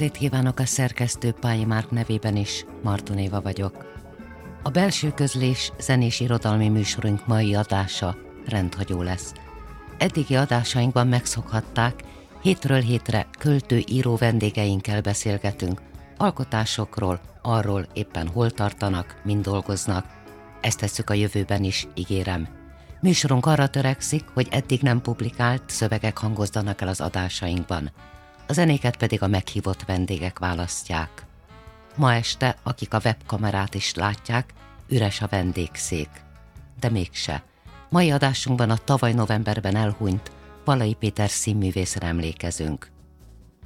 estét kívánok a szerkesztő Pályi Márk nevében is, Martonéva vagyok. A belső közlés zenés irodalmi műsorunk mai adása rendhagyó lesz. Eddigi adásainkban megszokhatták, hétről hétre költő-író vendégeinkkel beszélgetünk, alkotásokról, arról éppen hol tartanak, mind dolgoznak. Ezt tesszük a jövőben is, ígérem. Műsorunk arra törekszik, hogy eddig nem publikált szövegek hangozzanak el az adásainkban. A zenéket pedig a meghívott vendégek választják. Ma este, akik a webkamerát is látják, üres a vendégszék. De mégse. Mai adásunkban a tavaly novemberben elhunyt Palai Péter színművészre emlékezünk.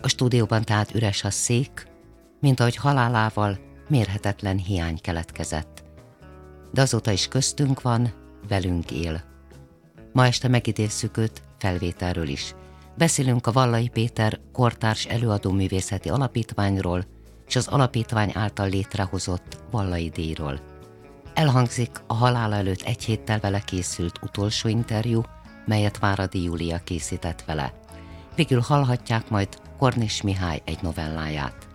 A stúdióban tehát üres a szék, mint ahogy halálával mérhetetlen hiány keletkezett. De azóta is köztünk van, velünk él. Ma este megidézzük őt felvételről is. Beszélünk a Vallai Péter kortárs előadó művészeti alapítványról és az alapítvány által létrehozott Vallai díjról. Elhangzik a halála előtt egy héttel vele készült utolsó interjú, melyet Váradi Júlia készített vele. Végül hallhatják majd Kornis Mihály egy novelláját.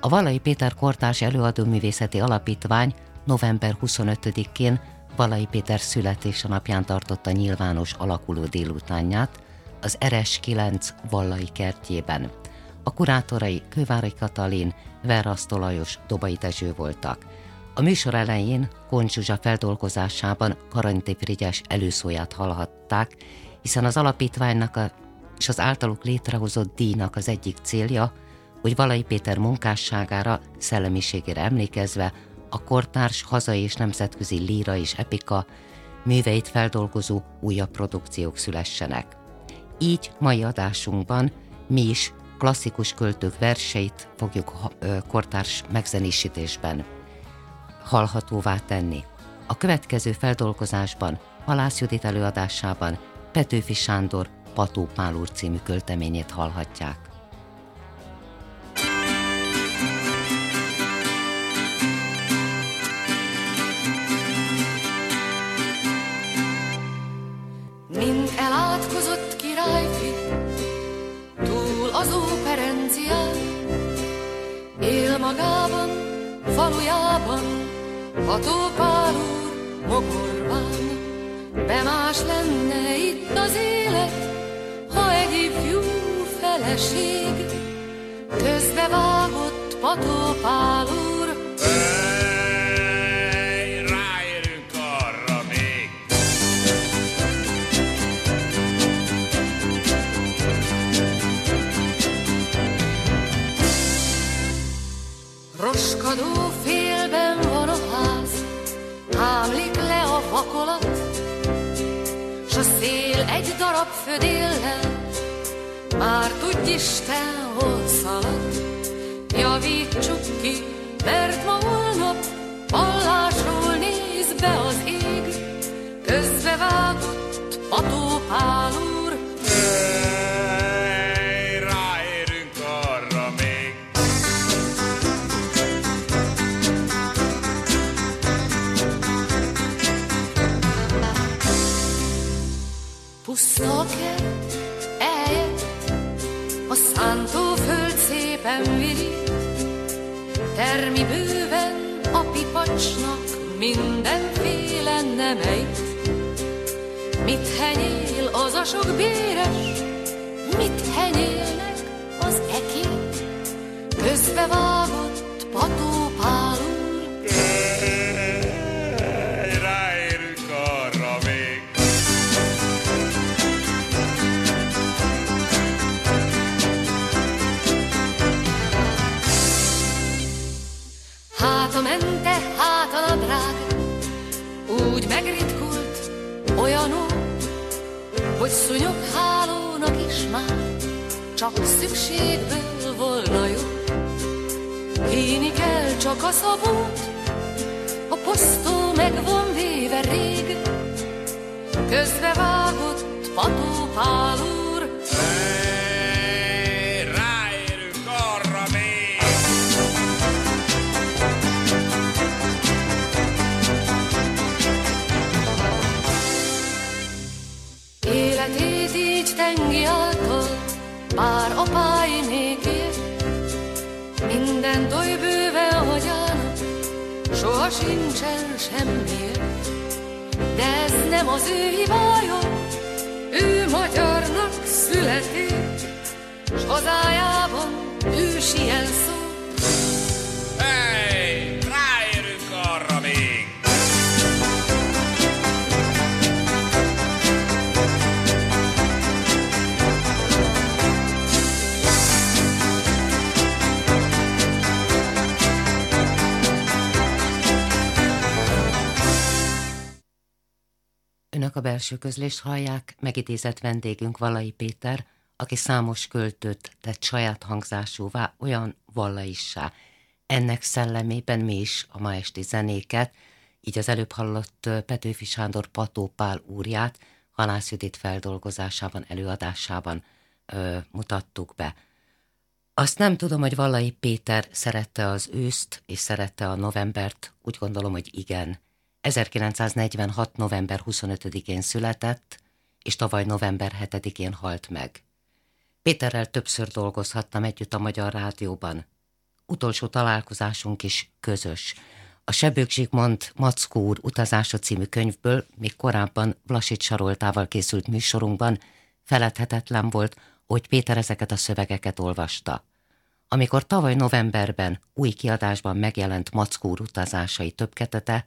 A Valai Péter Kortárs Előadó Művészeti Alapítvány november 25-én Valai Péter születése napján tartotta nyilvános alakuló délutánját az Eres 9 Vallai kertjében. A kurátorai Kővári Katalin, Verrasztó Lajos, Dobai Dezső voltak. A műsor elején Koncsuzsa feldolgozásában Karanti Frigyes előszóját hallhatták, hiszen az alapítványnak a, és az általuk létrehozott díjnak az egyik célja, hogy Valai Péter munkásságára, szellemiségére emlékezve a kortárs hazai és nemzetközi líra és epika műveit feldolgozó újabb produkciók szülessenek. Így mai adásunkban mi is klasszikus költők verseit fogjuk kortárs megzenésítésben hallhatóvá tenni. A következő feldolgozásban, Halász Judit előadásában Petőfi Sándor Pató Pál című költeményét hallhatják. Magában, falujában, Hatópál úr mogorván, de más lenne itt az élet, ha egy ifjú feleség közbevágott Patópál a vakolat, s a szél egy darab födéllel, már tudj Isten, hol szalad. Javítsuk ki, mert ma holnap vallásról néz be az ég, közbevágott Patópál henyél az sincsen semmiért. De ez nem az ő hibája, ő magyarnak született, s hazájában ős ilyen szó. Ej, a belső közlést hallják, megidézett vendégünk Valai Péter, aki számos költőt tett saját hangzásúvá, olyan vallaissá. Ennek szellemében mi is a ma esti zenéket, így az előbb hallott Petőfi Sándor Patópál úrját, Halász Judit feldolgozásában, előadásában ö, mutattuk be. Azt nem tudom, hogy Vallai Péter szerette az őszt, és szerette a novembert, úgy gondolom, hogy igen. 1946. november 25-én született, és tavaly november 7-én halt meg. Péterrel többször dolgozhattam együtt a Magyar Rádióban. Utolsó találkozásunk is közös. A Sebők Zsigmond Mackó úr utazása című könyvből, még korábban Vlasit Saroltával készült műsorunkban feledhetetlen volt, hogy Péter ezeket a szövegeket olvasta. Amikor tavaly novemberben új kiadásban megjelent Mackó utazásai többketete,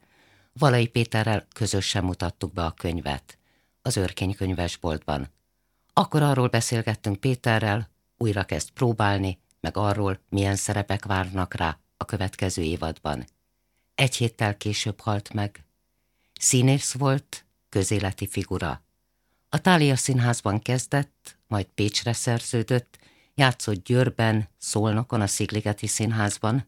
Valai Péterrel közösen mutattuk be a könyvet az őrkény könyvesboltban. Akkor arról beszélgettünk Péterrel, újra kezd próbálni, meg arról, milyen szerepek várnak rá a következő évadban. Egy héttel később halt meg. Színész volt, közéleti figura. A Tália Színházban kezdett, majd Pécsre szerződött, játszott Győrben, Szolnokon, a Szigligeti Színházban.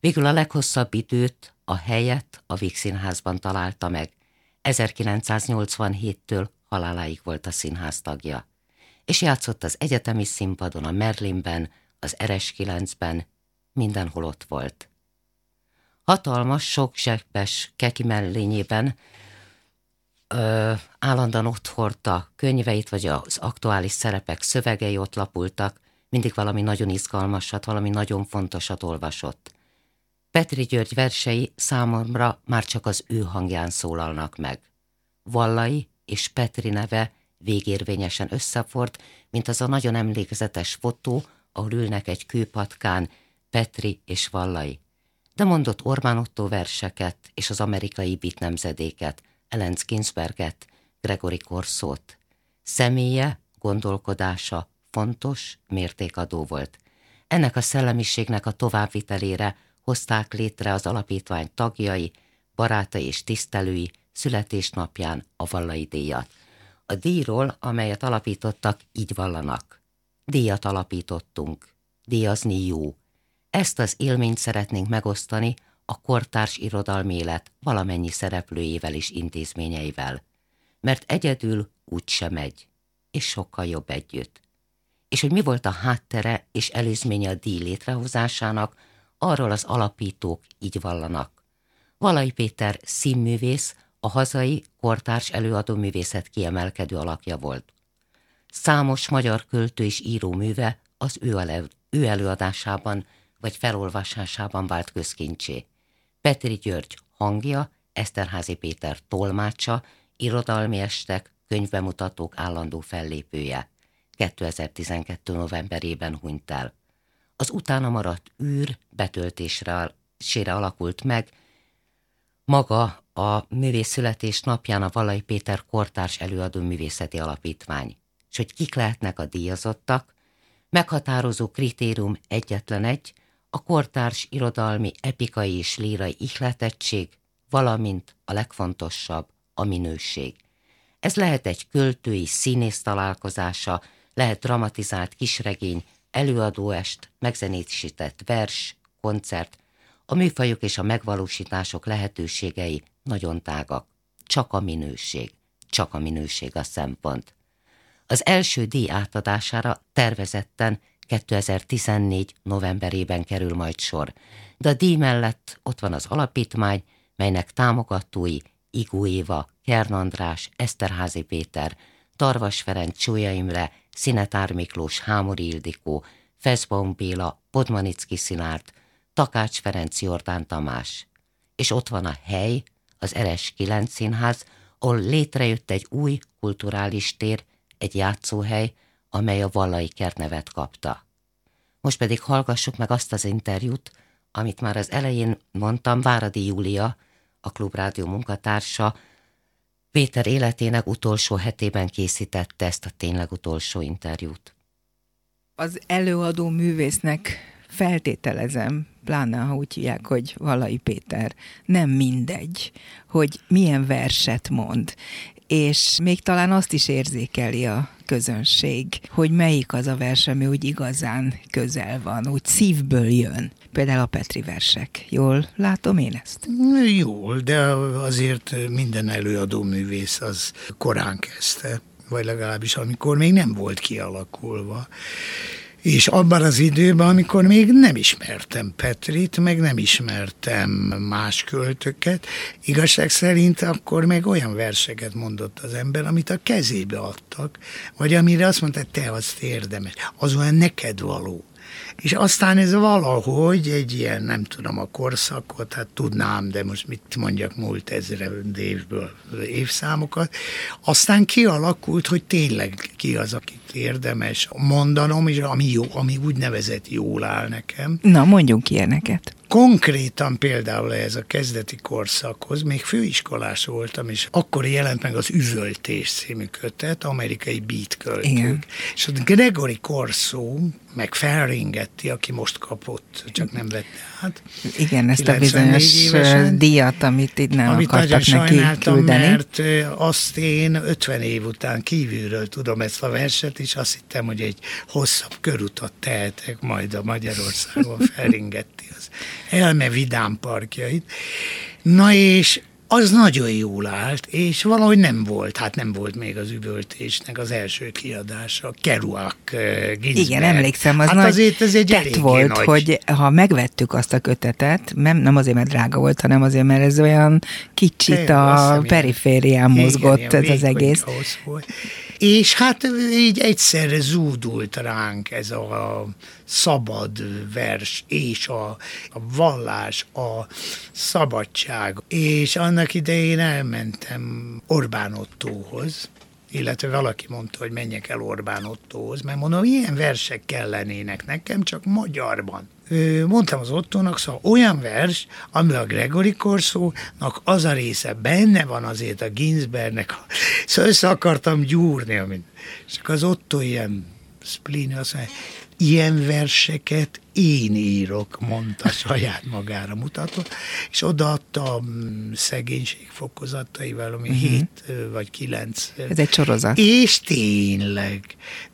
Végül a leghosszabb időt, a helyet a Víg Színházban találta meg. 1987-től haláláig volt a színház tagja. És játszott az egyetemi színpadon, a Merlinben, az RS9-ben, mindenhol ott volt. Hatalmas, sok zseppes keki mellényében ö, állandóan ott hordta könyveit, vagy az aktuális szerepek szövegei ott lapultak, mindig valami nagyon izgalmasat, valami nagyon fontosat olvasott. Petri György versei számomra már csak az ő hangján szólalnak meg. Vallai és Petri neve végérvényesen összefort, mint az a nagyon emlékezetes fotó, ahol ülnek egy kőpatkán Petri és Vallai. De mondott Orbán Otto verseket és az amerikai bit nemzedéket, Ellen Ginsberget, Gregory Corszót. Személye, gondolkodása fontos, mértékadó volt. Ennek a szellemiségnek a továbbvitelére hozták létre az alapítvány tagjai, barátai és tisztelői születésnapján a vallai díjat. A díjról, amelyet alapítottak, így vallanak. Díjat alapítottunk. Díjazni jó. Ezt az élményt szeretnénk megosztani a kortárs irodalmi élet valamennyi szereplőjével és intézményeivel. Mert egyedül úgy sem megy, és sokkal jobb együtt. És hogy mi volt a háttere és előzménye a díj létrehozásának, arról az alapítók így vallanak. Valai Péter színművész, a hazai kortárs előadó művészet kiemelkedő alakja volt. Számos magyar költő és író műve az ő, elő, ő előadásában vagy felolvasásában vált közkincsé. Petri György hangja, Eszterházi Péter tolmácsa, irodalmi estek, könyvbemutatók állandó fellépője. 2012. novemberében hunyt el. Az utána maradt űr betöltésre sére alakult meg, maga a művész születés napján a Valai Péter Kortárs Előadó Művészeti Alapítvány. És hogy kik lehetnek a díjazottak, meghatározó kritérium egyetlen egy, a kortárs irodalmi, epikai és lírai ihletettség, valamint a legfontosabb, a minőség. Ez lehet egy költői színész találkozása, lehet dramatizált kisregény, előadóest, megzenésített vers, koncert, a műfajok és a megvalósítások lehetőségei nagyon tágak. Csak a minőség, csak a minőség a szempont. Az első díj átadására tervezetten 2014. novemberében kerül majd sor, de a díj mellett ott van az alapítmány, melynek támogatói Igó Éva, Kern András, Eszterházi Péter, Tarvas Ferenc, Csója Imre, Szinetár Miklós, Hámori Ildikó, Feszbaum Béla, Podmanicki Szilárd, Takács Ferenc Jordán Tamás. És ott van a hely, az RS9 színház, ahol létrejött egy új kulturális tér, egy játszóhely, amely a Vallai Kert nevet kapta. Most pedig hallgassuk meg azt az interjút, amit már az elején mondtam, Váradi Júlia, a Klubrádió munkatársa, Péter életének utolsó hetében készítette ezt a tényleg utolsó interjút. Az előadó művésznek feltételezem, pláne ha úgy hívják, hogy Valai Péter, nem mindegy, hogy milyen verset mond és még talán azt is érzékeli a közönség, hogy melyik az a vers, ami úgy igazán közel van, úgy szívből jön. Például a Petri versek. Jól látom én ezt? Jól, de azért minden előadó művész az korán kezdte, vagy legalábbis amikor még nem volt kialakulva. És abban az időben, amikor még nem ismertem Petrit, meg nem ismertem más költöket, igazság szerint akkor meg olyan verseket mondott az ember, amit a kezébe adtak, vagy amire azt mondta, te azt érdemes, az olyan neked való. És aztán ez valahogy egy ilyen, nem tudom a korszakot, hát tudnám, de most mit mondjak múlt ezre évből évszámokat, aztán kialakult, hogy tényleg ki az, akit érdemes mondanom, és ami jó, ami úgynevezett jól áll nekem. Na, mondjunk ilyeneket. Konkrétan például ez a kezdeti korszakhoz, még főiskolás voltam, és akkor jelent meg az Üvöltés című kötet, amerikai beat költők. Igen. És ott Gregory Corso, meg Ferringetti, aki most kapott, csak nem vette át. Igen, ezt a bizonyos évesen, díjat, amit itt nem amit akartak neki küldeni. mert azt én 50 év után kívülről tudom ezt a verset, és azt hittem, hogy egy hosszabb körutat tehetek majd a Magyarországon Ferringetti az Elme Vidám parkjait. Na és az nagyon jól állt, és valahogy nem volt, hát nem volt még az üvöltésnek az első kiadása, Kerouac, Ginsberg. Igen, emlékszem, az hát nagy azért ez egy tett volt, nagy... hogy ha megvettük azt a kötetet, nem, nem azért, mert drága volt, hanem azért, mert ez olyan kicsit a periférián mozgott igen, ez az egész. Volt és hát így egyszerre zúdult ránk ez a szabad vers, és a, a vallás, a szabadság. És annak idején elmentem Orbán Ottóhoz, illetve valaki mondta, hogy menjek el Orbán Ottóhoz, mert mondom, ilyen versek kellenének nekem, csak magyarban. Mondtam az Ottónak, szóval olyan vers, ami a Gregory Korszónak az a része benne van azért a Ginsbergnek, szóval össze akartam gyúrni, amit, és akkor az Otto ilyen spleen, azt mondja, ilyen verseket én írok, mondta saját magára mutató, és odaadta a mm, szegénység fokozataival, ami uh-huh. hét vagy kilenc. Ez egy sorozat. És tényleg.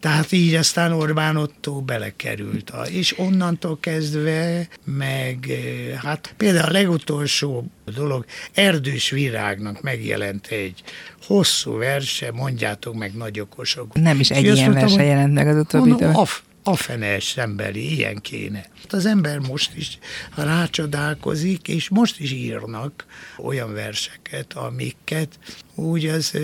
Tehát így aztán Orbán Otto belekerült. A, és onnantól kezdve meg, hát például a legutolsó dolog, Erdős Virágnak megjelent egy hosszú verse, mondjátok meg nagy okosok. Nem is egy ilyen verse jelent meg az utóbbi időben a fenes emberi, ilyen kéne. Az ember most is rácsodálkozik, és most is írnak olyan verseket, amiket úgy az ö,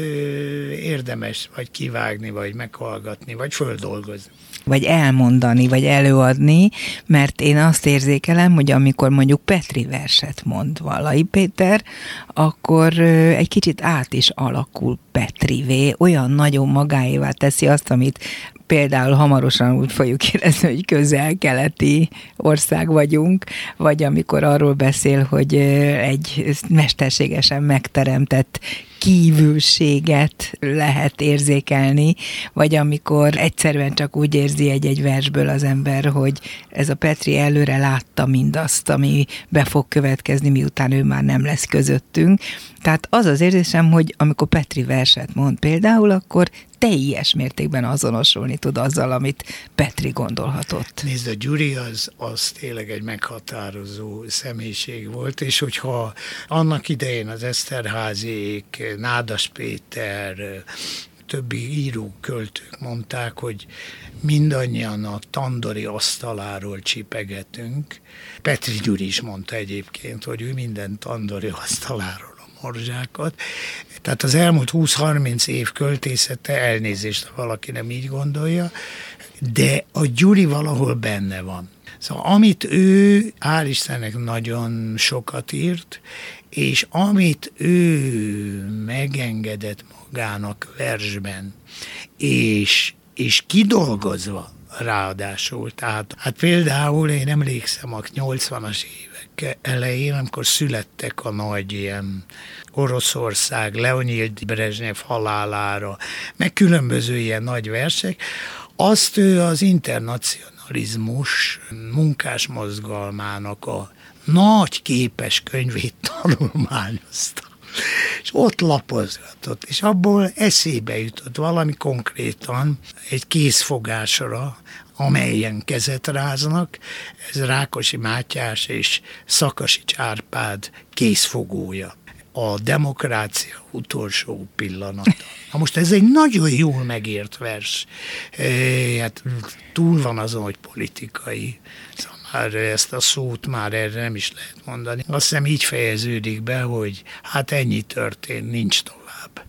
érdemes vagy kivágni, vagy meghallgatni, vagy földolgozni vagy elmondani, vagy előadni, mert én azt érzékelem, hogy amikor mondjuk Petri verset mond Valai Péter, akkor egy kicsit át is alakul Petrivé, olyan nagyon magáévá teszi azt, amit például hamarosan úgy fogjuk érezni, hogy közel-keleti ország vagyunk, vagy amikor arról beszél, hogy egy mesterségesen megteremtett kívülséget lehet érzékelni, vagy amikor egyszerűen csak úgy érzi egy-egy versből az ember, hogy ez a Petri előre látta mindazt, ami be fog következni, miután ő már nem lesz közöttünk. Tehát az az érzésem, hogy amikor Petri verset mond például, akkor teljes mértékben azonosulni tud azzal, amit Petri gondolhatott. Nézd, a Gyuri az, az tényleg egy meghatározó személyiség volt, és hogyha annak idején az Eszterházék, Nádas Péter, többi író költők mondták, hogy mindannyian a tandori asztaláról csipegetünk. Petri Gyuri is mondta egyébként, hogy ő minden tandori asztaláról morzsákat. Tehát az elmúlt 20-30 év költészete, elnézést, ha valaki nem így gondolja, de a Gyuri valahol benne van. Szóval amit ő, hál' Istennek nagyon sokat írt, és amit ő megengedett magának versben, és, és kidolgozva ráadásul. Tehát hát például én emlékszem a 80-as évek elején, amikor születtek a nagy ilyen Oroszország, Leonid Brezsnyev halálára, meg különböző ilyen nagy versek, azt ő az internacionál nacionalizmus munkásmozgalmának a nagy képes könyvét tanulmányozta. És ott lapozgatott, és abból eszébe jutott valami konkrétan egy készfogásra, amelyen kezet ráznak. Ez Rákosi Mátyás és Szakasi Csárpád készfogója a demokrácia utolsó pillanata. Na most ez egy nagyon jól megért vers. E, hát túl van azon, hogy politikai. Szóval már ezt a szót már erre nem is lehet mondani. Azt hiszem így fejeződik be, hogy hát ennyi történt, nincs tovább.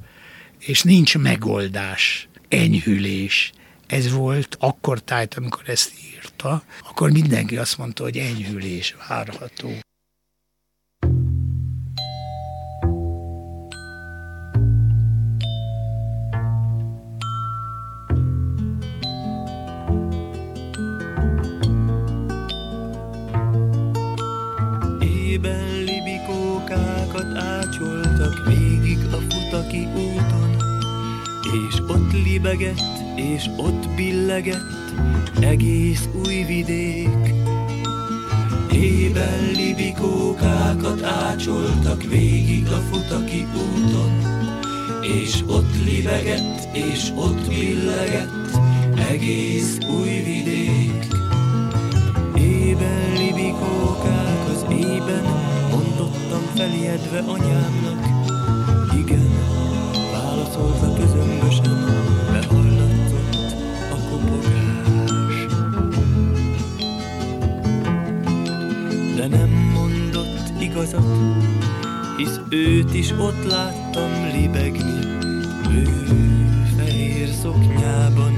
És nincs megoldás, enyhülés. Ez volt akkor tájt, amikor ezt írta, akkor mindenki azt mondta, hogy enyhülés várható. Ében libikókákat ácsoltak végig a futaki úton, és ott libegett, és ott billegett egész új vidék. Ében libikókákat ácsoltak végig a futaki úton, és ott libegett, és ott billegett egész új vidék. Ében libikókák az ében, mondottam felijedve anyámnak. Igazat, hisz őt is ott láttam libegni, ő fehér szoknyában,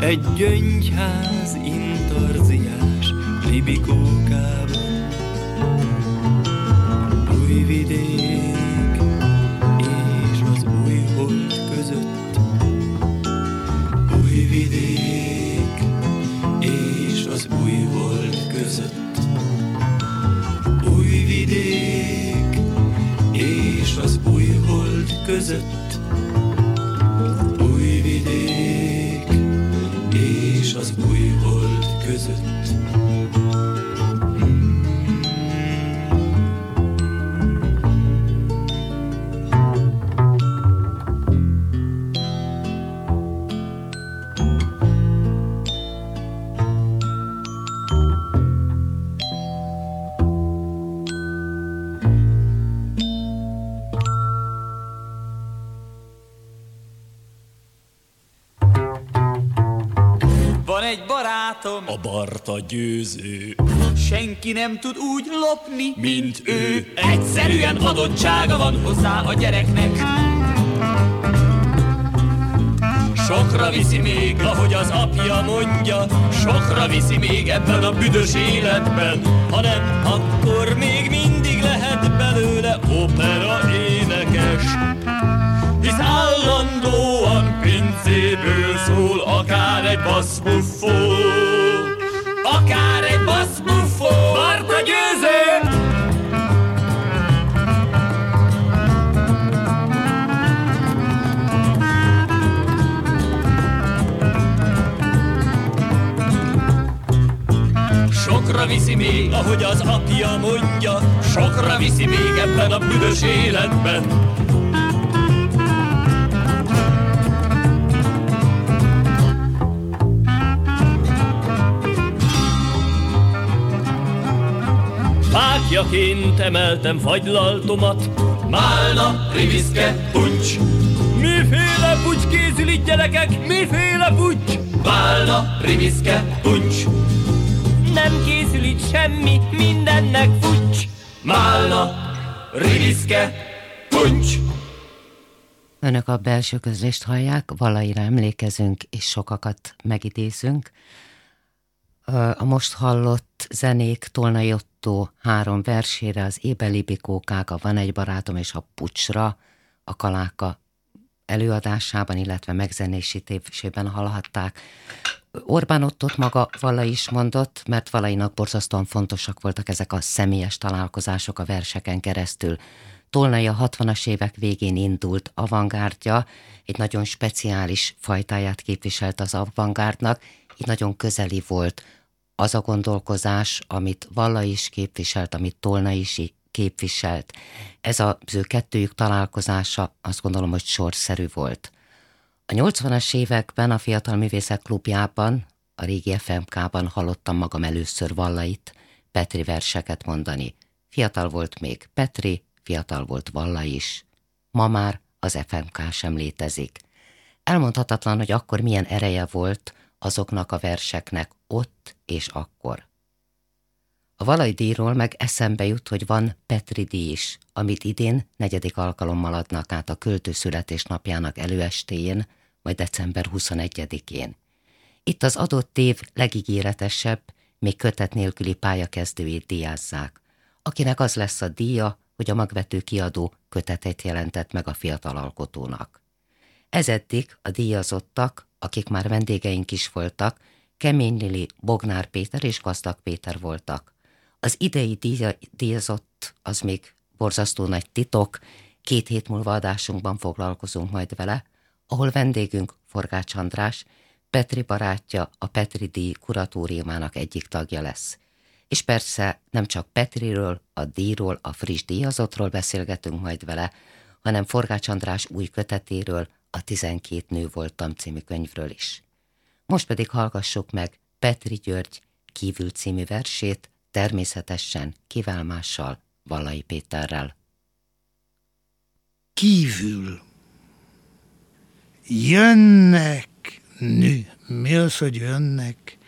egy gyöngyház intarziás libikókában. Barátom, A Barta győző, senki nem tud úgy lopni, mint ő. Egyszerűen adottsága van hozzá a gyereknek. Sokra viszi még, ahogy az apja mondja, sokra viszi még ebben a büdös életben. Ha nem, akkor még mindig lehet belőle opera énekes. Hisz állandóan pincéből szól akár egy bassbuffó. Akár egy bassbuffó. Barta győző! Sokra viszi még, ahogy az apja mondja, sokra viszi még ebben a büdös életben. Fákjaként emeltem fagylaltomat, Málna, riviszke, puncs. Miféle pucs készül itt gyerekek? Miféle pucs? Málna, riviszke, puncs. Nem készül itt semmi, mindennek fucs. Málna, riviszke, puncs. Önök a belső közlést hallják, valaira emlékezünk, és sokakat megidézünk. A most hallott zenék Tolnai Otto három versére, az Ébeli Bikókák, a Van egy barátom és a Pucsra, a Kaláka előadásában, illetve megzenésítésében hallhatták. Orbán Ottot maga vala is mondott, mert valainak borzasztóan fontosak voltak ezek a személyes találkozások a verseken keresztül. Tolnai a 60-as évek végén indult avantgárdja, egy nagyon speciális fajtáját képviselt az avantgárdnak, így nagyon közeli volt az a gondolkozás, amit Valla is képviselt, amit Tolna is képviselt. Ez az ő kettőjük találkozása azt gondolom, hogy sorszerű volt. A 80-as években a Fiatal Művészek Klubjában, a régi FMK-ban hallottam magam először Vallait, Petri verseket mondani. Fiatal volt még Petri, fiatal volt Valla is. Ma már az FMK sem létezik. Elmondhatatlan, hogy akkor milyen ereje volt azoknak a verseknek ott és akkor. A Valai díjról meg eszembe jut, hogy van Petri díj is, amit idén negyedik alkalommal adnak át a költő születésnapjának előestéjén, majd december 21-én. Itt az adott év legígéretesebb, még kötet nélküli pályakezdőjét díjázzák, akinek az lesz a díja, hogy a magvető kiadó kötetet jelentett meg a fiatal alkotónak. Ez eddig a díjazottak, akik már vendégeink is voltak, Kemény Lili, Bognár Péter és Gazdag Péter voltak. Az idei díja, díjazott az még borzasztó nagy titok, két hét múlva adásunkban foglalkozunk majd vele, ahol vendégünk Forgács András, Petri barátja, a Petri díj kuratóriumának egyik tagja lesz. És persze nem csak Petriről, a díjról, a friss díjazottról beszélgetünk majd vele, hanem Forgács András új kötetéről, a 12 nő voltam című könyvről is. Most pedig hallgassuk meg Petri György kívül című versét, természetesen kivel mással, Valai Péterrel. Kívül. Jönnek, nő, mi az, hogy jönnek?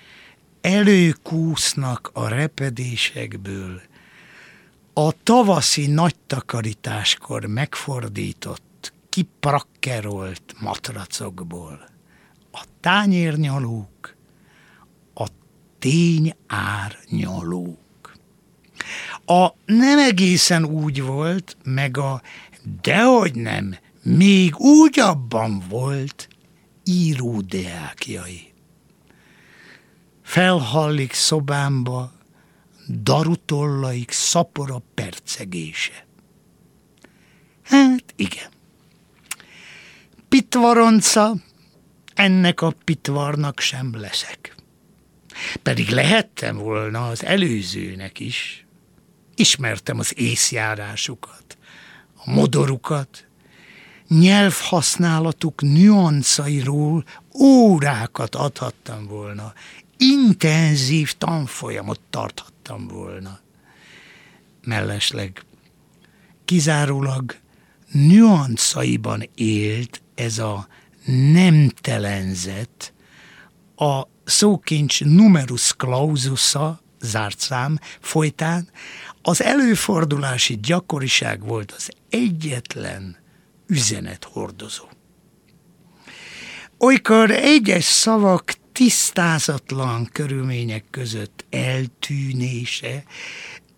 Előkúsznak a repedésekből. A tavaszi nagy takarításkor megfordított, kiprakkerolt matracokból tányérnyalók, a tényárnyalók. A nem egészen úgy volt, meg a dehogy nem, még úgy abban volt íródeákjai. Felhallik szobámba darutollaik szapora percegése. Hát igen. Pitvaronca, ennek a pitvarnak sem leszek. Pedig lehettem volna az előzőnek is. Ismertem az észjárásukat, a modorukat, nyelvhasználatuk nüanszairól órákat adhattam volna, intenzív tanfolyamot tarthattam volna. Mellesleg kizárólag nüanszaiban élt ez a nemtelenzet, a szókincs numerus claususa, zárt szám folytán az előfordulási gyakoriság volt az egyetlen üzenethordozó. Olykor egyes szavak tisztázatlan körülmények között eltűnése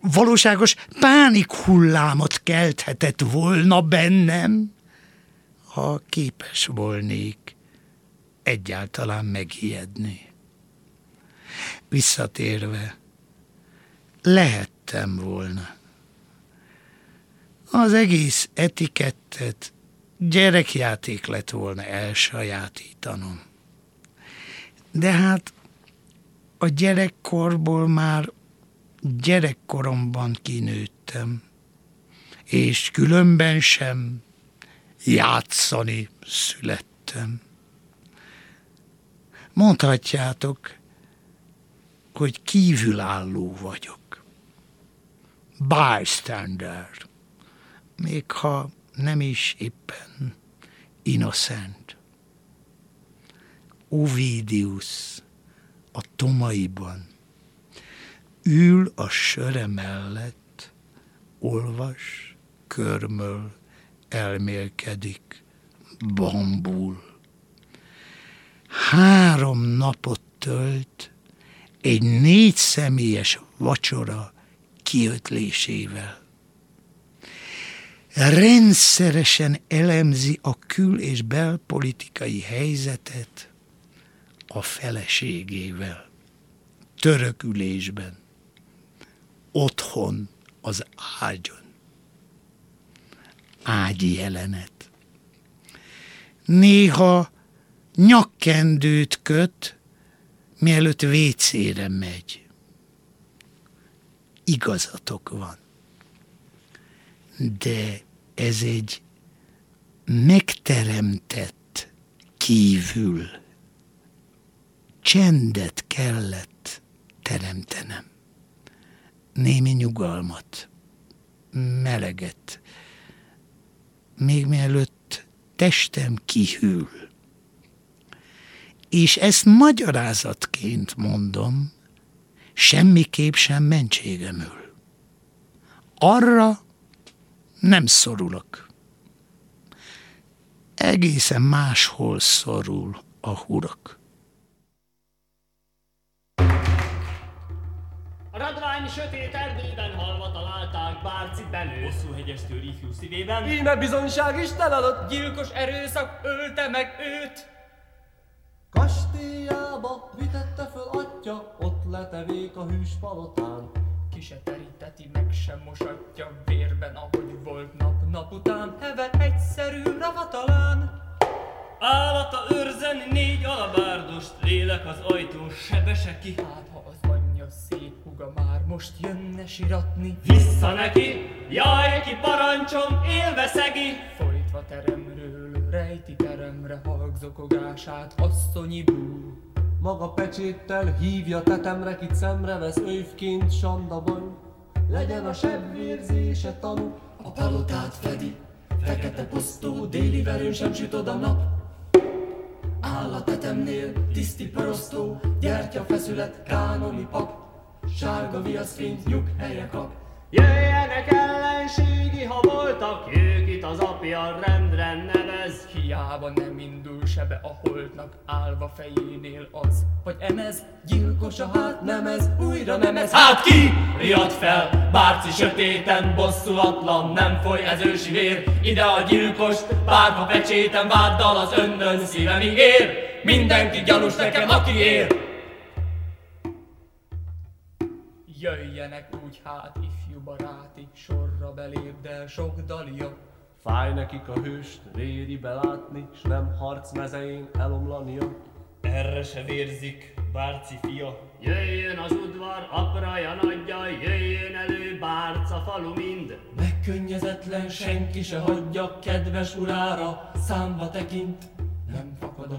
valóságos pánikhullámot kelthetett volna bennem, ha képes volnék egyáltalán megijedni. Visszatérve, lehettem volna. Az egész etikettet gyerekjáték lett volna elsajátítanom. De hát a gyerekkorból már gyerekkoromban kinőttem, és különben sem játszani születtem. Mondhatjátok, hogy kívülálló vagyok. Bystander, még ha nem is éppen innocent. Ovidius a tomaiban ül a söre mellett, olvas, körmöl, elmélkedik, bambul. Három napot tölt egy négy személyes vacsora kiötlésével. Rendszeresen elemzi a kül- és belpolitikai helyzetet a feleségével, törökülésben, otthon az ágyon ágyi jelenet. Néha nyakkendőt köt, mielőtt vécére megy. igazatok van. De ez egy megteremtett kívül csendet kellett teremtenem. Némi nyugalmat, meleget, még mielőtt testem kihűl. És ezt magyarázatként mondom, semmiképp sem mentségemül. Arra nem szorulok. Egészen máshol szorul a hurok. Sötét erdőben halva találták Bárci belő. Hosszú hegyestől ifjú szívében. Íme bizonyság is eladott, Gyilkos erőszak ölte meg őt. kastélyába vitette föl atya, ott letevék a hűs palotán. Ki se teríteti, meg sem mosatja vérben, ahogy volt nap, nap után. Hever egyszerű ravatalán. Állata őrzen négy alabárdost, lélek az ajtó, sebese ki. Hát, ha az anyja szép huga már most jönne siratni. Vissza neki, jaj, ki parancsom, élve szegi. Folytva teremről, rejti teremre halkzokogását, asszonyi bú. Maga pecséttel hívja tetemre, kit szemre vesz ővként sandabany. Legyen a sebvérzése tanú, A palotát fedi, fekete posztó, déli verőn sem süt oda nap. Áll a tetemnél, tiszti parosztó, gyertya feszület, kánoni pap. Sárga viaszfényt nyug helye kap. Jöjjenek ellenségi, ha voltak, ők itt az apja rendre nevez. Hiába nem indul se be a holtnak, állva fejénél az, vagy emez, gyilkos a hát nem ez, újra nem ez. Hát ki riad fel, bárci sötéten, bosszulatlan, nem foly ez ősi vér. Ide a gyilkos, bárha pecséten váddal az önnön szívemig ér. Mindenki gyanús nekem, aki ér. Jöjjenek úgy hát, ifjú baráti, sorra belépdel sok dalia. Fáj nekik a hőst véri belátni, s nem harc mezein elomlania. Erre se vérzik, Bárci fia. Jöjjön az udvar, apraja nagyja, jöjjön elő Bárca falu mind. Megkönnyezetlen senki se hagyja kedves urára, számba tekint.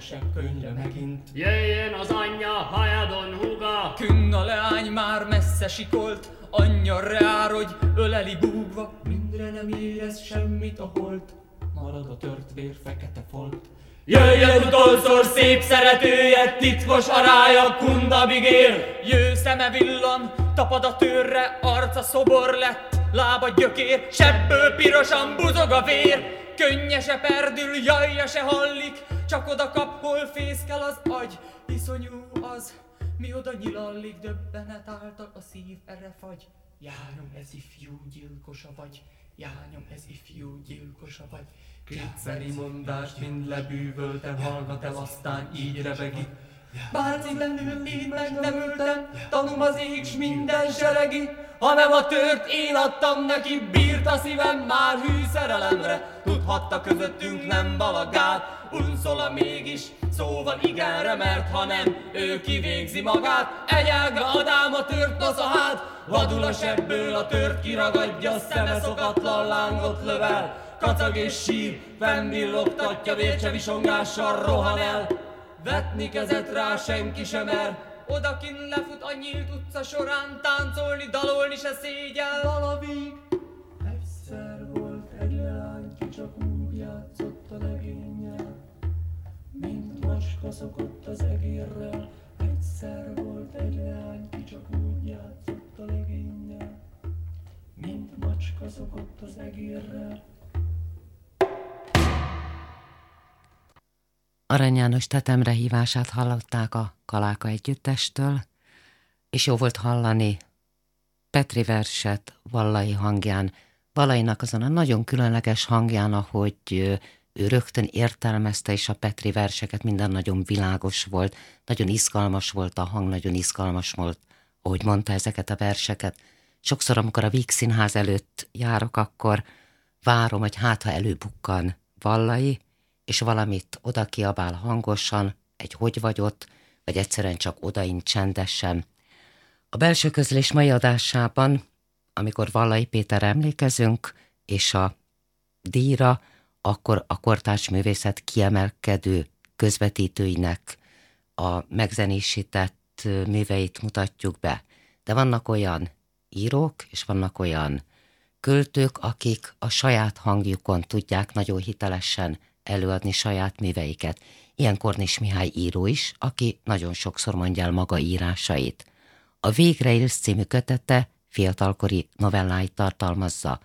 Sebb könyre megint. Jöjjön az anyja, hajadon húga. Künn a leány már messze sikolt, anyja reárogy, öleli búgva. Mindre nem érez semmit a holt, marad a tört vér fekete folt. Jöjjön utolszor szép szeretője, titkos arája, kundabig ér. Jő szeme villan, tapad a törre, arca szobor lett, lába gyökér, sebből pirosan buzog a vér. Könnye se perdül, jajja se hallik, csak oda kap, hol fészkel az agy. Iszonyú az, mi oda nyilallik, döbbenet által a szív erre fagy. Jányom, ez ifjú gyilkosa vagy, jányom, ez ifjú gyilkosa vagy. Kétszeri mondást mind lebűvöltem, hallgat el, aztán így rebegi. Bárci bennül így meg nem ültem, tanum az ég, s minden seregi, hanem a tört én adtam neki, bírt a szívem már hű szerelemre, tudhatta közöttünk nem balagát, unszola mégis, szóval igenre, mert ha nem, ő kivégzi magát, egyága adám a tört noszahát, vadul a sebből a tört kiragadja, szeme szokatlan lángot lövel, kacag és sír, fennvillogtatja vércsevisongással rohan el, Vetni kezet rá senki sem mer, Odakin lefut a nyílt utca során, Táncolni, dalolni se szégyel. Valamíg szokott az egérrel. Egyszer volt egy leány, ki csak úgy játszott a legényel, mint macska szokott az egérrel. Arany János tetemre hívását hallották a Kaláka együttestől, és jó volt hallani Petri verset Vallai hangján, Vallainak azon a nagyon különleges hangján, ahogy ő rögtön értelmezte, és a Petri verseket minden nagyon világos volt, nagyon izgalmas volt a hang, nagyon izgalmas volt, ahogy mondta ezeket a verseket. Sokszor, amikor a Víg Színház előtt járok, akkor várom, hogy hát, ha előbukkan Vallai, és valamit oda kiabál hangosan, egy hogy vagy ott, vagy egyszerűen csak odaint csendesen. A belső közlés mai adásában amikor Vallai Péter emlékezünk, és a díjra, akkor a kortárs művészet kiemelkedő közvetítőinek a megzenésített műveit mutatjuk be. De vannak olyan írók, és vannak olyan költők, akik a saját hangjukon tudják nagyon hitelesen előadni saját műveiket. Ilyen Kornis Mihály író is, aki nagyon sokszor mondja el maga írásait. A Végre élsz című kötete fiatalkori novelláit tartalmazza.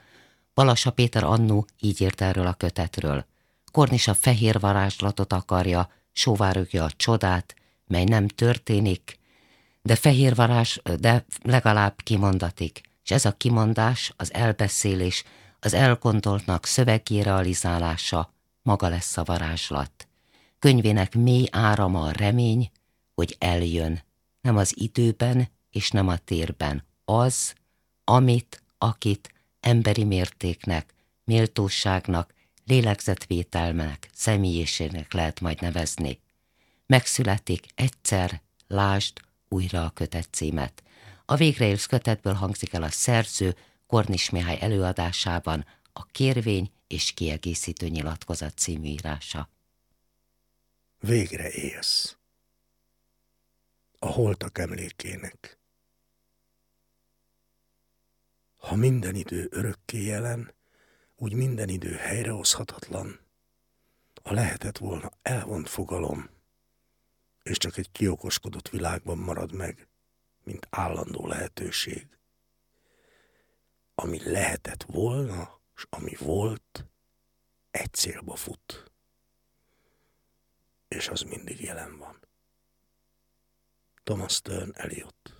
Balassa Péter annó így írt erről a kötetről. Kornis a fehér varázslatot akarja, sóvárogja a csodát, mely nem történik, de fehér varázs, de legalább kimondatik. És ez a kimondás, az elbeszélés, az elgondoltnak szövegi realizálása maga lesz a varázslat. Könyvének mély árama a remény, hogy eljön, nem az időben és nem a térben. Az, amit, akit emberi mértéknek, méltóságnak, lélegzetvételmek, személyiségnek lehet majd nevezni. Megszületik egyszer, lásd újra a kötet címet. A végreélsz kötetből hangzik el a szerző Kornis Mihály előadásában a kérvény és kiegészítő nyilatkozat című írása. Végre élsz. A holtak emlékének. Ha minden idő örökké jelen, úgy minden idő helyrehozhatatlan. A lehetett volna elvont fogalom, és csak egy kiokoskodott világban marad meg, mint állandó lehetőség. Ami lehetett volna, és ami volt, egy célba fut. És az mindig jelen van. Thomas Stern Eliot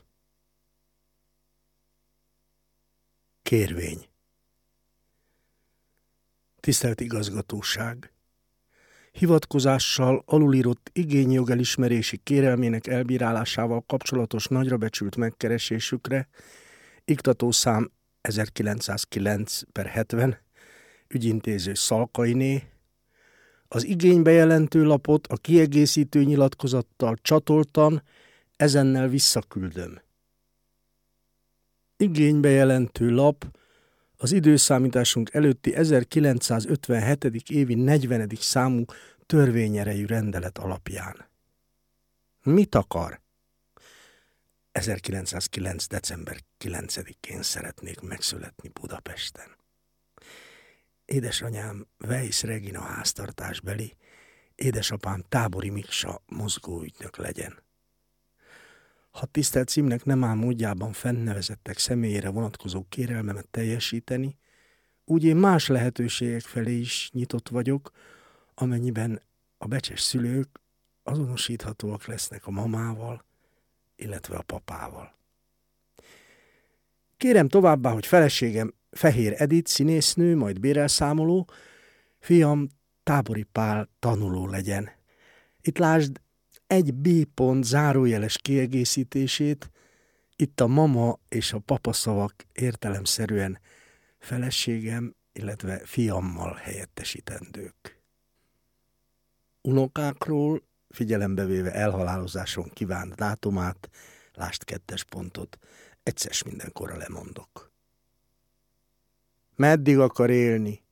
Kérvény Tisztelt igazgatóság! Hivatkozással alulírott igényjog elismerési kérelmének elbírálásával kapcsolatos nagyrabecsült megkeresésükre iktatószám 1909 per 70 ügyintéző Szalkainé az igénybejelentő lapot a kiegészítő nyilatkozattal csatoltan ezennel visszaküldöm. Igénybejelentő lap az időszámításunk előtti 1957. évi 40. számú törvényerejű rendelet alapján. Mit akar? 1909. december 9-én szeretnék megszületni Budapesten. Édesanyám Weiss Regina háztartásbeli, édesapám Tábori Miksa mozgóügynök legyen. Ha tisztelt címnek nem áll módjában fennnevezettek személyére vonatkozó kérelmemet teljesíteni, úgy én más lehetőségek felé is nyitott vagyok, amennyiben a becses szülők azonosíthatóak lesznek a mamával, illetve a papával. Kérem továbbá, hogy feleségem Fehér Edith színésznő, majd bérelszámoló, fiam Tábori Pál tanuló legyen. Itt lásd egy B pont zárójeles kiegészítését, itt a mama és a papa szavak értelemszerűen feleségem, illetve fiammal helyettesítendők. Unokákról figyelembe véve elhalálozáson kívánt dátumát, lást kettes pontot, egyszer mindenkorra lemondok. Meddig akar élni?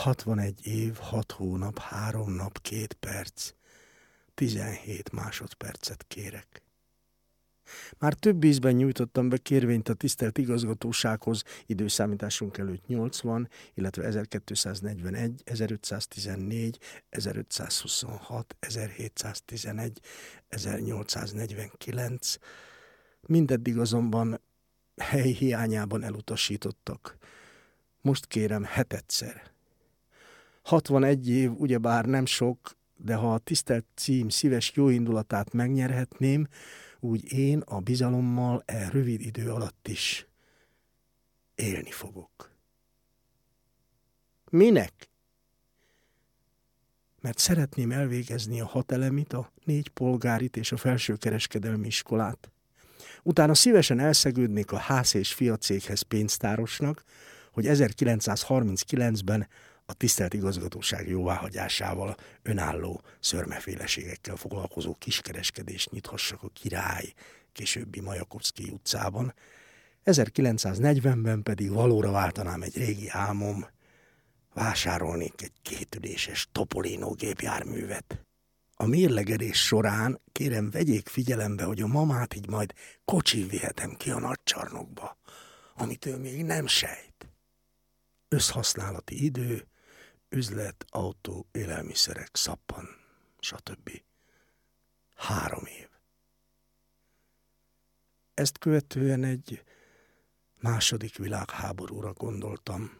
61 év, 6 hónap, 3 nap, 2 perc, 17 másodpercet kérek. Már több ízben nyújtottam be kérvényt a tisztelt igazgatósághoz időszámításunk előtt 80, illetve 1241, 1514, 1526, 1711, 1849. Mindeddig azonban hely hiányában elutasítottak. Most kérem hetedszer. 61 év ugyebár nem sok, de ha a tisztelt cím szíves jóindulatát megnyerhetném, úgy én a bizalommal e rövid idő alatt is élni fogok. Minek? Mert szeretném elvégezni a hat elemit, a négy polgárit és a felsőkereskedelmi iskolát. Utána szívesen elszegődnék a ház és fiacéghez pénztárosnak, hogy 1939-ben a tisztelt igazgatóság jóváhagyásával önálló szörmeféleségekkel foglalkozó kiskereskedést nyithassak a király későbbi Majakovszki utcában, 1940-ben pedig valóra váltanám egy régi álmom, vásárolnék egy kétüléses Topolino gépjárművet. A mérlegelés során kérem vegyék figyelembe, hogy a mamát így majd kocsi vihetem ki a nagycsarnokba, amit ő még nem sejt. Összhasználati idő, üzlet, autó, élelmiszerek, szappan, stb. Három év. Ezt követően egy második világháborúra gondoltam.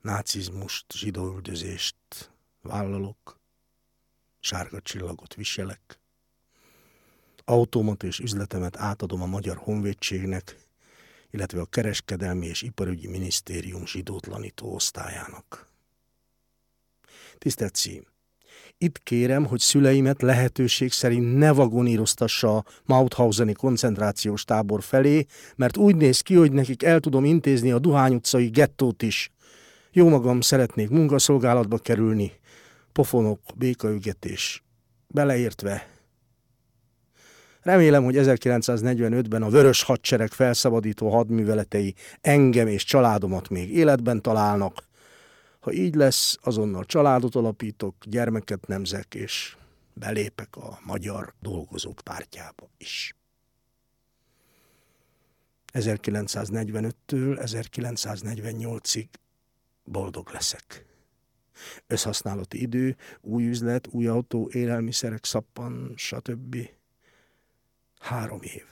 Nácizmust, zsidóüldözést vállalok, sárga csillagot viselek. Autómat és üzletemet átadom a Magyar Honvédségnek, illetve a Kereskedelmi és Iparügyi Minisztérium zsidótlanító osztályának. Tisztelt cím! Itt kérem, hogy szüleimet lehetőség szerint ne vagoníroztassa a Mauthauseni koncentrációs tábor felé, mert úgy néz ki, hogy nekik el tudom intézni a Duhány utcai gettót is. Jó magam szeretnék munkaszolgálatba kerülni, pofonok, békaügetés, beleértve. Remélem, hogy 1945-ben a Vörös Hadsereg felszabadító hadműveletei engem és családomat még életben találnak, ha így lesz, azonnal családot alapítok, gyermeket nemzek, és belépek a magyar dolgozók pártjába is. 1945-től 1948-ig boldog leszek. Összhasználati idő, új üzlet, új autó, élelmiszerek, szappan, stb. Három év.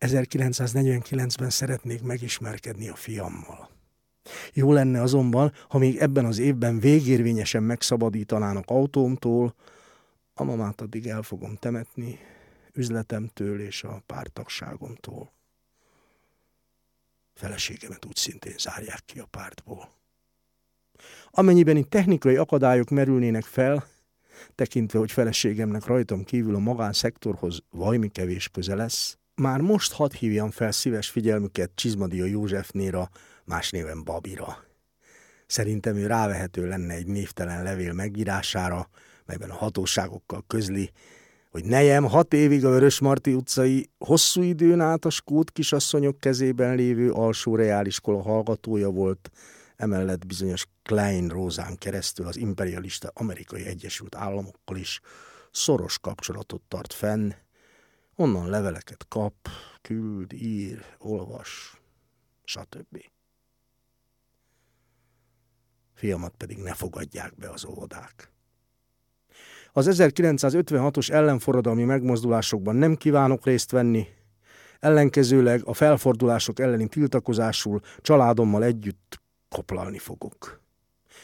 1949-ben szeretnék megismerkedni a fiammal. Jó lenne azonban, ha még ebben az évben végérvényesen megszabadítanának autómtól, a mamát addig el fogom temetni, üzletemtől és a pártagságomtól. Feleségemet úgy szintén zárják ki a pártból. Amennyiben itt technikai akadályok merülnének fel, tekintve, hogy feleségemnek rajtam kívül a magánszektorhoz vajmi kevés köze lesz, már most hadd hívjam fel szíves figyelmüket Csizmadia Józsefnél más néven Babira. Szerintem ő rávehető lenne egy névtelen levél megírására, melyben a hatóságokkal közli, hogy nejem hat évig a Vörösmarty utcai hosszú időn át a skót kisasszonyok kezében lévő alsó reáliskola hallgatója volt, emellett bizonyos Klein Rózán keresztül az imperialista amerikai Egyesült Államokkal is szoros kapcsolatot tart fenn, onnan leveleket kap, küld, ír, olvas, stb fiamat pedig ne fogadják be az óvodák. Az 1956-os ellenforradalmi megmozdulásokban nem kívánok részt venni, ellenkezőleg a felfordulások elleni tiltakozásul családommal együtt koplalni fogok.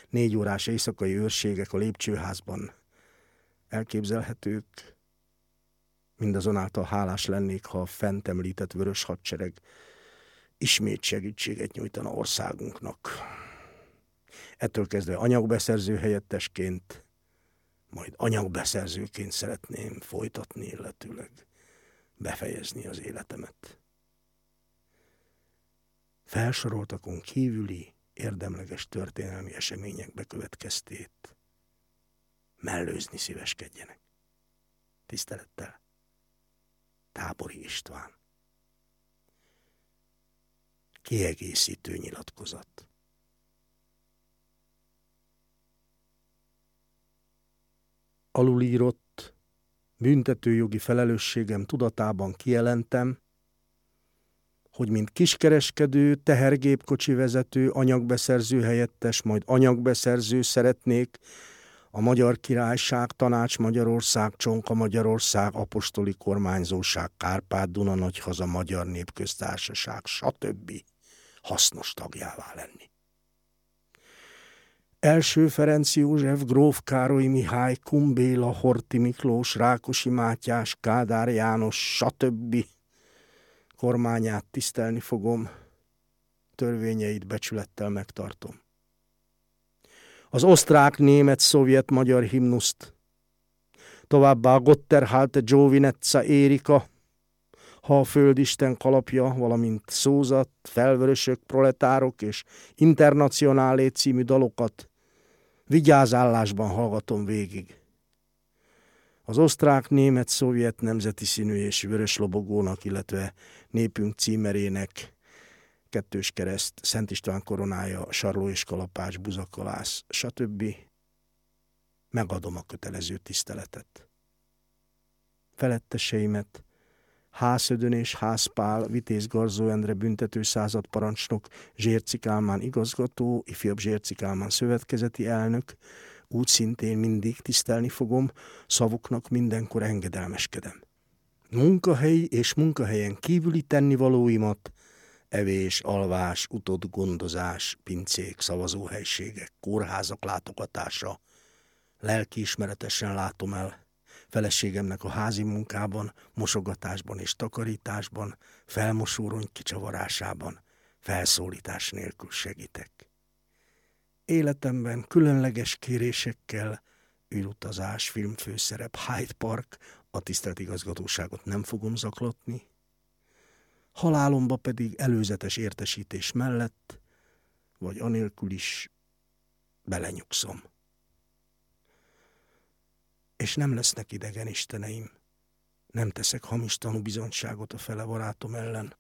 Négy órás éjszakai őrségek a lépcsőházban elképzelhetők, mindazonáltal hálás lennék, ha a fent említett vörös hadsereg ismét segítséget nyújtana országunknak ettől kezdve anyagbeszerző helyettesként, majd anyagbeszerzőként szeretném folytatni, illetőleg befejezni az életemet. Felsoroltakon kívüli érdemleges történelmi események bekövetkeztét mellőzni szíveskedjenek. Tisztelettel. Tábori István. Kiegészítő nyilatkozat. Alulírott, büntetőjogi felelősségem tudatában kijelentem, hogy mint kiskereskedő, tehergépkocsi vezető, anyagbeszerző helyettes, majd anyagbeszerző szeretnék a Magyar Királyság, Tanács Magyarország, Csonka Magyarország, Apostoli Kormányzóság, Kárpát-Duna Nagyhaza, Magyar Népköztársaság, stb. hasznos tagjává lenni. Első Ferenc József, Gróf Károly Mihály, Kumbéla, Horti Miklós, Rákosi Mátyás, Kádár János, stb. kormányát tisztelni fogom, törvényeit becsülettel megtartom. Az osztrák, német, szovjet, magyar himnuszt, továbbá a Gotterhalte Giovinezza Érika, ha a földisten kalapja, valamint szózat, felvörösök, proletárok és internacionálé című dalokat vigyázállásban hallgatom végig. Az osztrák, német, szovjet nemzeti színű és vörös lobogónak, illetve népünk címerének kettős kereszt, Szent István koronája, Sarló és Kalapács, Buzakalász, stb. Megadom a kötelező tiszteletet. Feletteseimet, Házödön és Házpál, Vitéz Garzó Endre büntető századparancsnok, Zsérci Kálmán igazgató, ifjabb Zsérci Kálmán szövetkezeti elnök, úgy szintén mindig tisztelni fogom, szavuknak mindenkor engedelmeskedem. Munkahelyi és munkahelyen kívüli tennivalóimat, evés, alvás, utott gondozás, pincék, szavazóhelységek, kórházak látogatása, lelkiismeretesen látom el, feleségemnek a házi munkában, mosogatásban és takarításban, felmosórony kicsavarásában, felszólítás nélkül segítek. Életemben különleges kérésekkel, űrutazás, filmfőszerep, Hyde Park, a tisztelt igazgatóságot nem fogom zaklatni, halálomba pedig előzetes értesítés mellett, vagy anélkül is belenyugszom és nem lesznek idegen isteneim. Nem teszek hamis tanúbizonyságot a fele barátom ellen.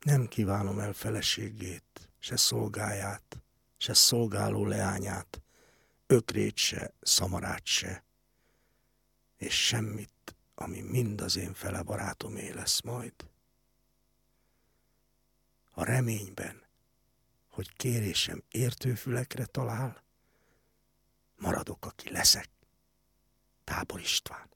Nem kívánom el feleségét, se szolgáját, se szolgáló leányát, ökrét se, szamarát se, és semmit, ami mind az én fele barátomé lesz majd. A reményben, hogy kérésem értőfülekre talál, maradok, aki leszek. Tábor István.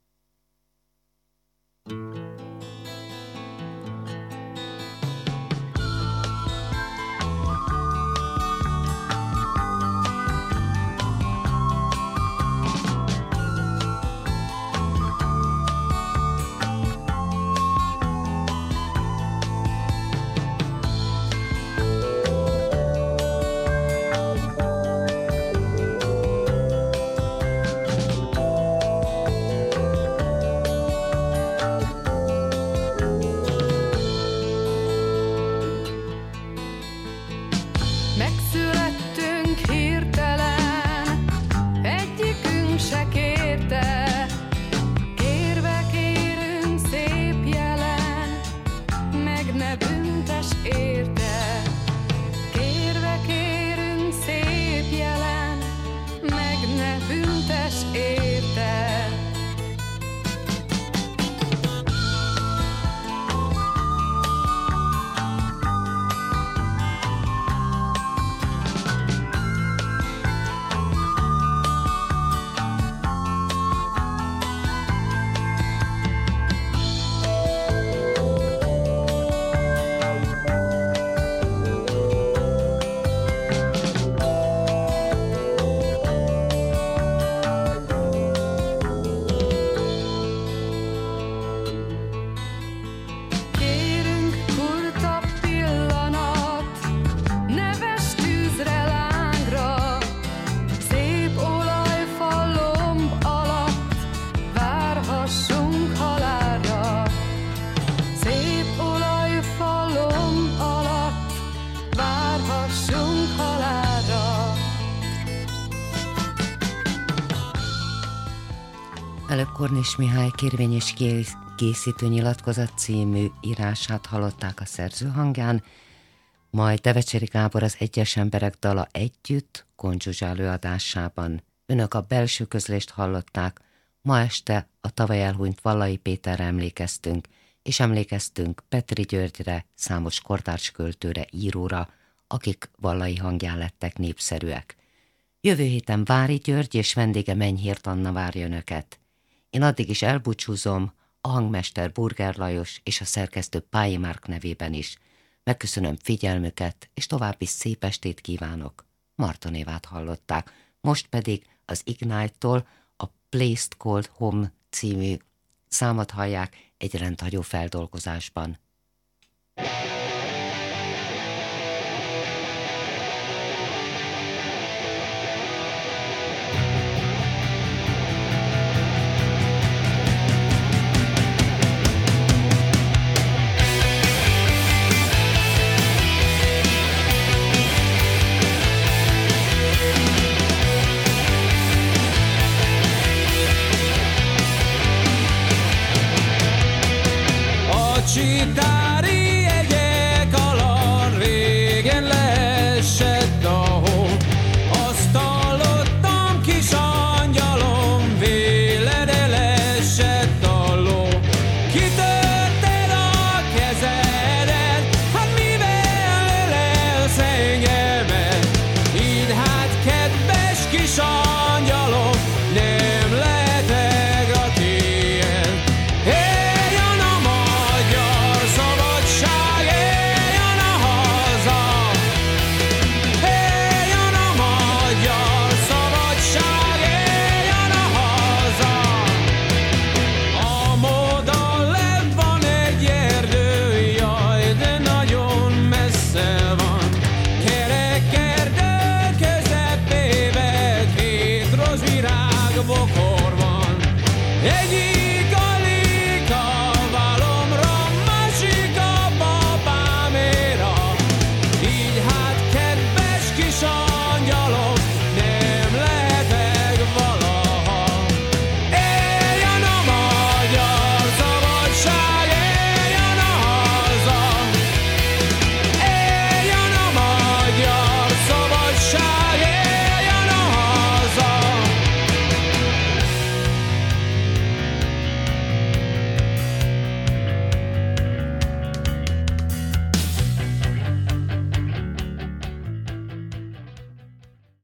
Kornis Mihály kérvény és készítő nyilatkozat című írását hallották a szerző hangján, majd Devecseri Gábor az Egyes Emberek dala együtt, Koncsuzsa előadásában. Önök a belső közlést hallották, ma este a tavaly elhunyt Vallai Péterre emlékeztünk, és emlékeztünk Petri Györgyre, számos kortárs költőre, íróra, akik vallai hangján lettek népszerűek. Jövő héten Vári György és vendége Menyhért Anna várja önöket. Én addig is elbúcsúzom, a hangmester Burger Lajos és a szerkesztő Pályi Márk nevében is. Megköszönöm figyelmüket, és további szép estét kívánok. Marta Évát hallották. Most pedig az Ignite-tól a Placed Cold Home című számot hallják egy rendhagyó feldolgozásban.